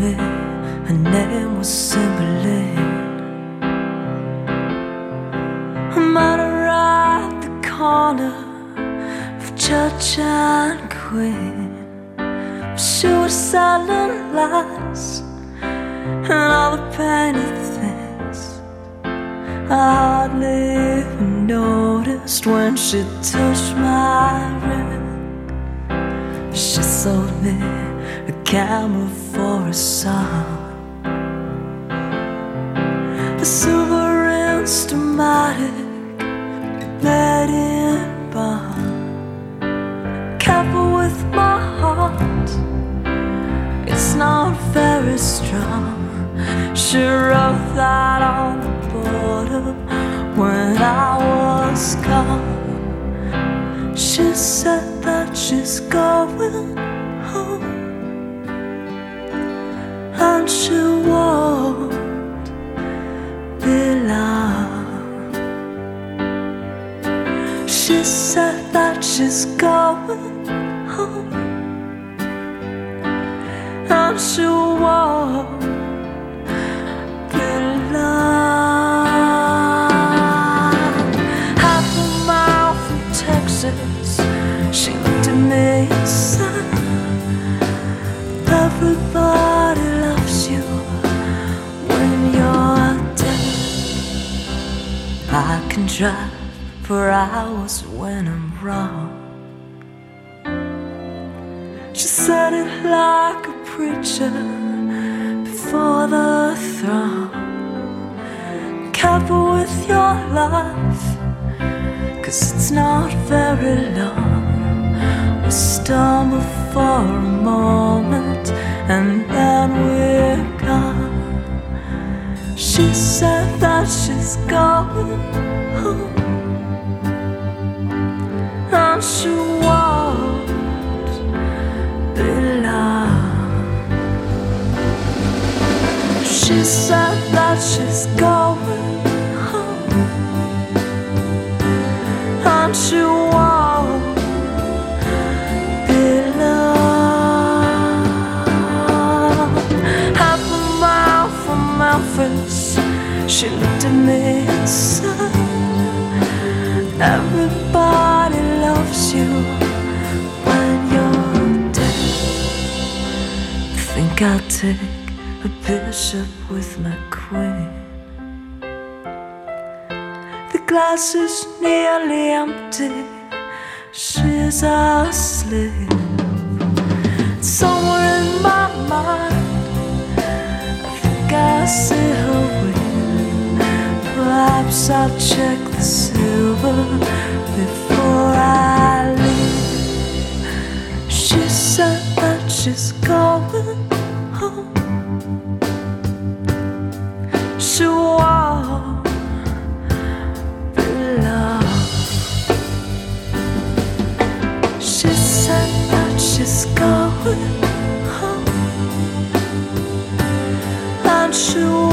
her name was Cymbeline. I met her at the corner of Church and Queen. She was selling lies and all the painted things. I hardly even noticed when she touched my ring. She sold me camera for a song. A silver instamatic made in Bonn. Careful with my heart, it's not very strong. She wrote that on the border when I was gone. She said that she's going she looked at me and said, Everybody can drive for hours when I'm wrong. She said it like a preacher before the throne. Careful with your life, cause it's not very long. We stumble for a moment and then gone. She said that she's going home, and she won't be long. She said that she's going home, and she won't Memphis, she looked at me and said, Everybody loves you when you're dead. Think I'll take a bishop with my queen. The glass is nearly empty. She's asleep. Somewhere in my mind, I think I see. Perhaps I'll check the silver before I leave. She said that she's going home. She won't be. She said that she's going home, and she.